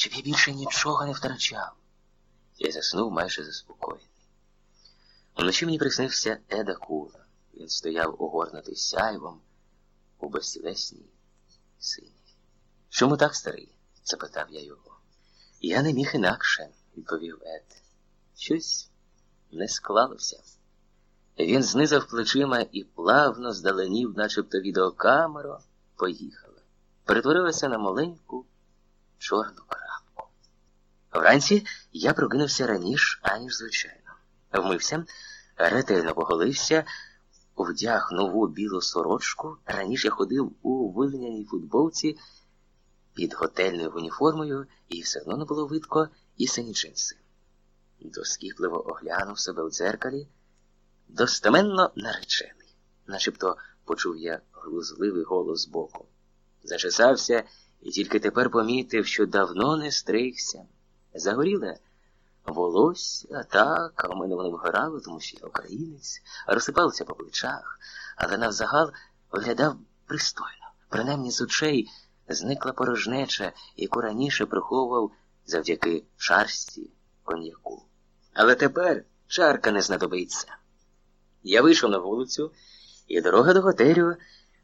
щоб я більше нічого не втрачав. Я заснув майже заспокоєний. Уночі мені приснився Еда Кула. Він стояв огорнутий сяйвом у безтілесній сині. Чому так, старий? запитав я його. Я не міг інакше, відповів Ед. Щось не склалося. Він знизав плечима і плавно здаленів, начебто відеокамеру, поїхала. Перетворилася на маленьку чорну. Вранці я прокинувся раніше, аніж звичайно. Вмився, ретельно поголився, вдяг нову білу сорочку. Раніше я ходив у вилиняній футболці під готельною уніформою, і все одно не було видко і сині джинси. Доскіпливо оглянув себе в дзеркалі, достеменно наречений, начебто почув я глузливий голос збоку. Зачесався і тільки тепер помітив, що давно не стригся. Загоріле волосся, так, а в мене воно вигорало, тому що я українець, розсипалося по плечах, але навзагал виглядав пристойно. Принаймні з очей зникла порожнеча, яку раніше приховував завдяки шарсті коньяку. Але тепер чарка не знадобиться. Я вийшов на вулицю, і дорога до готелю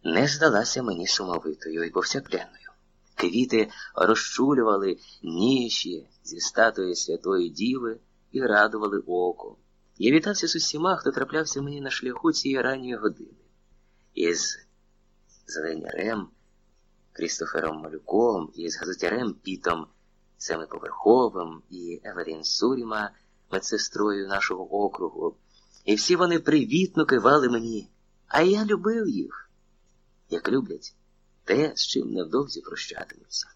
не здалася мені сумовитою і повсякденною. Квіти розчулювали ніші зі статуї Святої Діви і радували око. Я вітався з усіма, хто траплявся мені на шляху цієї ранньої години. Із зеленярем, Крістофером Малюком, із газетярем Пітом Семиповерховим і Еверін Суріма, медсестрою нашого округу. І всі вони привітно кивали мені, а я любив їх, як люблять те, з чим невдовзі прощатимуться.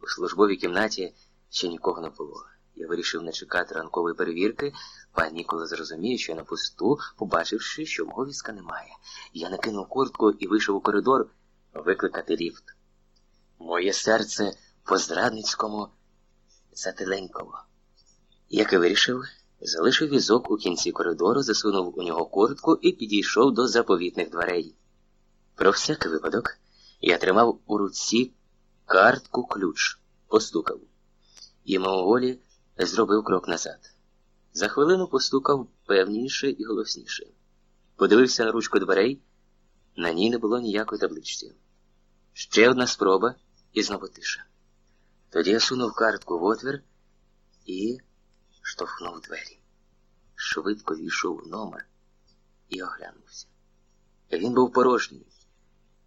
У службовій кімнаті ще нікого не було. Я вирішив не чекати ранкової перевірки, пан Нікола зрозуміє, що я на пусту, побачивши, що мого візка немає. Я накинув куртку і вийшов у коридор викликати ліфт. Моє серце по зрадницькому зателенького. Як і вирішив, залишив візок у кінці коридору, засунув у нього куртку і підійшов до заповітних дверей. Про всякий випадок я тримав у руці картку ключ, постукав і мимоволі зробив крок назад. За хвилину постукав певніше і голосніше. Подивився на ручку дверей, на ній не було ніякої табличці. Ще одна спроба і знову тиша. Тоді я сунув картку в отвір і штовхнув двері. Швидко війшов в номер і оглянувся. Він був порожній.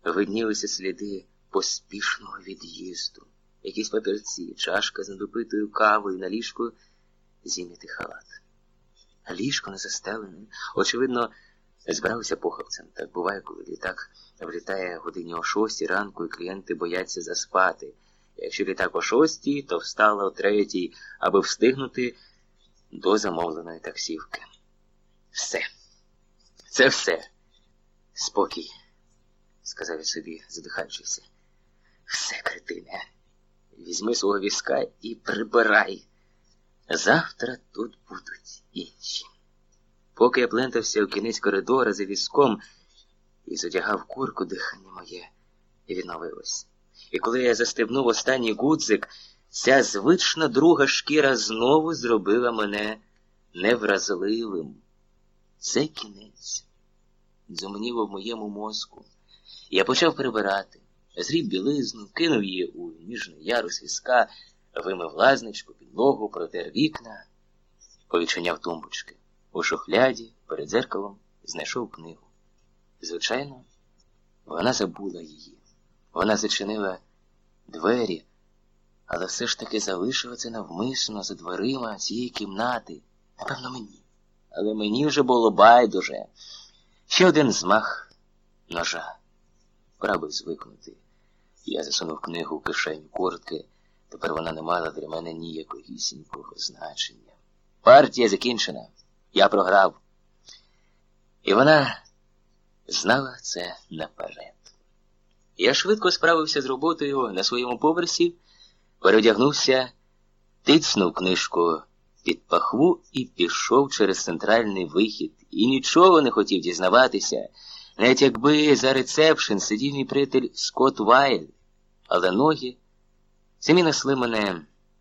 Виднілися сліди поспішного від'їзду, якісь папірці, чашка з недопитою кавою на ліжку, зім'ятий халат. Ліжко не застелене, очевидно, збирався поховцем. Так буває, коли літак влітає годині о шостій ранку, і клієнти бояться заспати. Якщо літак о шостій, то встала о третій, аби встигнути до замовленої таксівки. Все. Це все. Спокій, сказав я собі, задихаючися. Все, кретине. Візьми свого візка і прибирай. Завтра тут будуть інші. Поки я плентався у кінець коридора за візком і задягав курку, дихання моє відновилось. І коли я застебнув останній гудзик, ця звична друга шкіра знову зробила мене невразливим. Це кінець. Дзумніло в моєму мозку. Я почав прибирати, зріб білизну, кинув її у ніжний ярус візка, вимив лазничку, підлогу, протер вікна, повідчиняв тумбочки. У шухляді перед дзеркалом знайшов книгу. Звичайно, вона забула її. Вона зачинила двері, але все ж таки залишила це навмисно за дверима цієї кімнати. Напевно, мені. Але мені вже було байдуже. Ще один змах ножа. Пора звикнути. Я засунув книгу в кишеню куртки. Тепер вона не мала для мене ніякогісінького значення. Партія закінчена. Я програв. І вона знала це наперед. Я швидко справився з роботою на своєму поверсі, переодягнувся, тицнув книжку під пахву і пішов через центральний вихід. І нічого не хотів дізнаватися, навіть якби за рецепшн сидів мій приятель Скотт Вайль, але ноги Самі несли мене